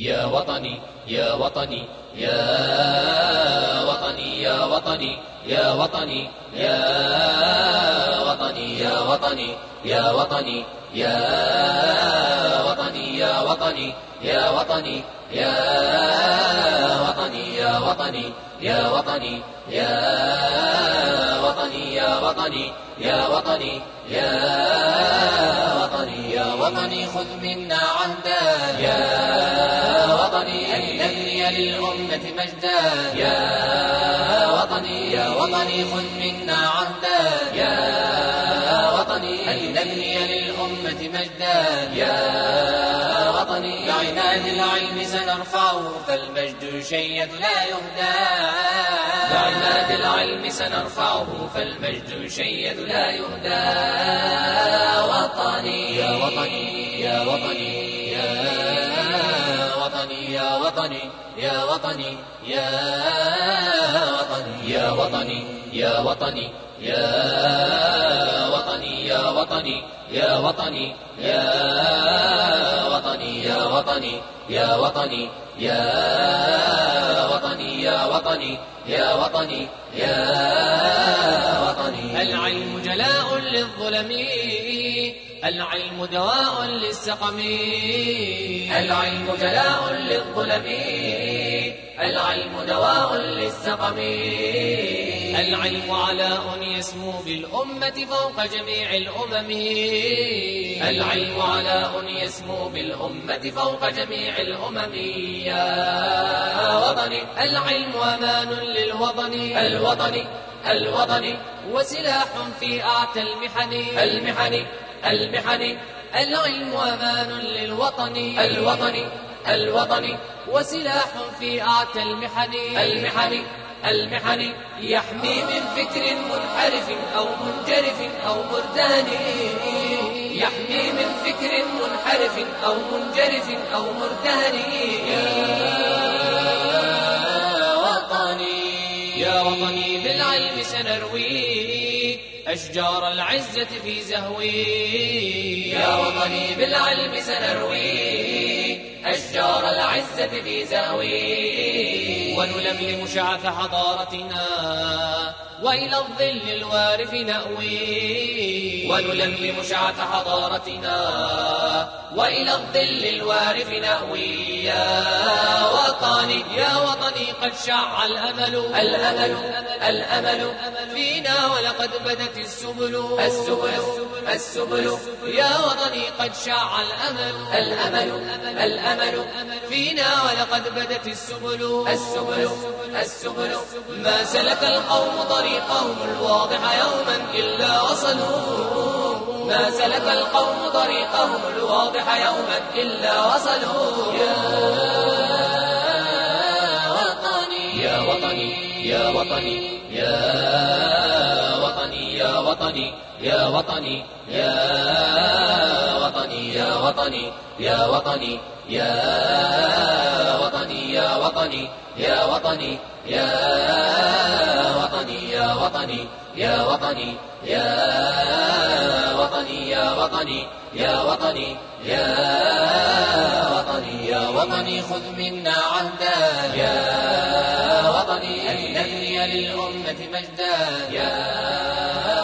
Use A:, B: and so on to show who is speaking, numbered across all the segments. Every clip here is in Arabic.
A: يا وطني يا وطني يا وطني يا وطني يا وطني يا وطني يا وطني يا وطني يا وطني يا وطني يا وطني يا وطني يا وطني يا وطني يا وطني يا وطني يا وطني يا وطني يا وطني خذ منا عهدا يا نبني للأمة مجدا. يا وطني يا وطني خذ منا عهدا. يا وطني أن نبني للأمة مجدا. يا وطني بعناد العلم سنرفعه فالمجد يشيد لا يهدى. بعناد العلم سنرفعه فالمجد يشيد لا يهدى. وطني يا وطني يا وطني يا وطني يا وطني يا وطني يا وطني يا وطني يا وطني يا وطني يا وطني يا وطني يا وطني يا وطني يا وطني يا وطني يا وطني يا وطني العلم جلاء للظلم العلم دواء للسقم. العلم جلاء للظلم. العلم دواء للسقم. العلم علاء يسمو بالأمة فوق جميع الأمم. العلم علاء يسمو بالأمة فوق جميع الأمم. يا وطني. العلم أمان للوطن. الوطن الوطن وسلاح في أعتى المحن. المحن. المحن العلم أمان للوطن. الوطن الوطن. وسلاح في أعتى المحن. المحن المحن. يحمي من فكر منحرف أو منجرف أو مردان. يحمي من فكر منحرف أو منجرف أو مردان. أشجار العزة في زهوي. يا وطني بالعلم سنروي. أشجار العزة في زهوي. ونلملم شعث حضارتنا وإلى الظل الوارف نأوي. ونلملم شعث حضارتنا وإلى الظل الوارف نأوي. يا وطني يا وطني قد شع الأمل. الأمل الأمل فينا ولقد بدت السبل. السبل السبل. يا وطني قد شع الأمل. الأمل الأمل فينا ولقد بدت السبل. السبل السبل. ما سلك القوم طريقهم الواضح يوما إلا وصلوا. ما سلك القوم طريقهم الواضح يوما إلا وصلوا. يا وطني. يا وطني يا وطني يا وطني يا وطني يا وطني يا وطني. يا وطني يا وطني يا وطني يا وطني يا وطني يا وطني يا وطني يا وطني يا وطني يا وطني يا وطني يا وطني يا وطني خذ منا عهدا يا وطني أن نبني للأمة مجدا يا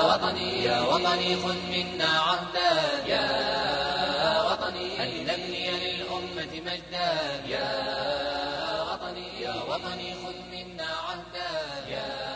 A: وطني يا وطني خذ منا عهدا يا للأمة مجدا يا وطني يا وطني خذ منا عهدا يا